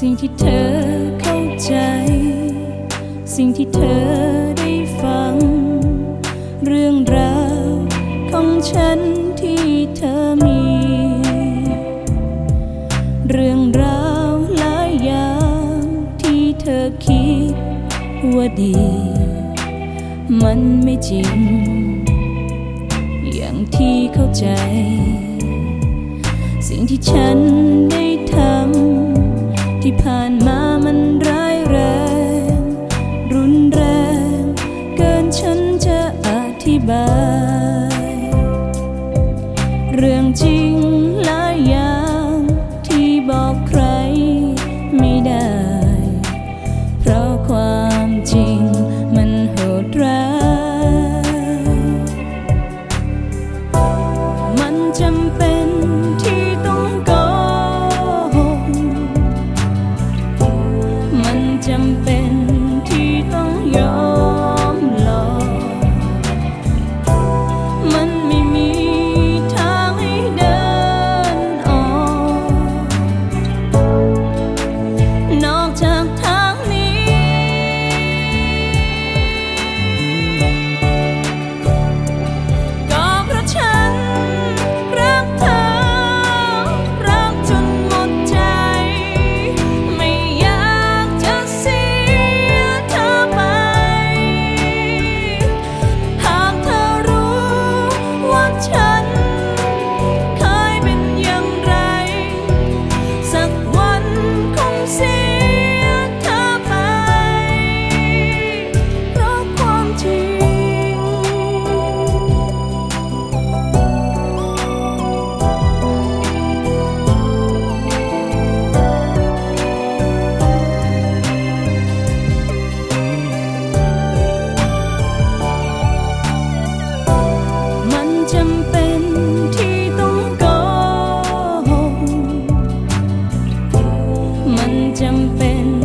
สิ่งที่เธอเข้าใจ สิ่งที่เธอได้ฟัง เรื่องราวของฉันที่เธอมี เรื่องราวหลายอย่างที่เธอคิดว่าดี มันไม่จริง อย่างที่เข้าใจ สิ่งที่ฉัน ผ่านมา jumping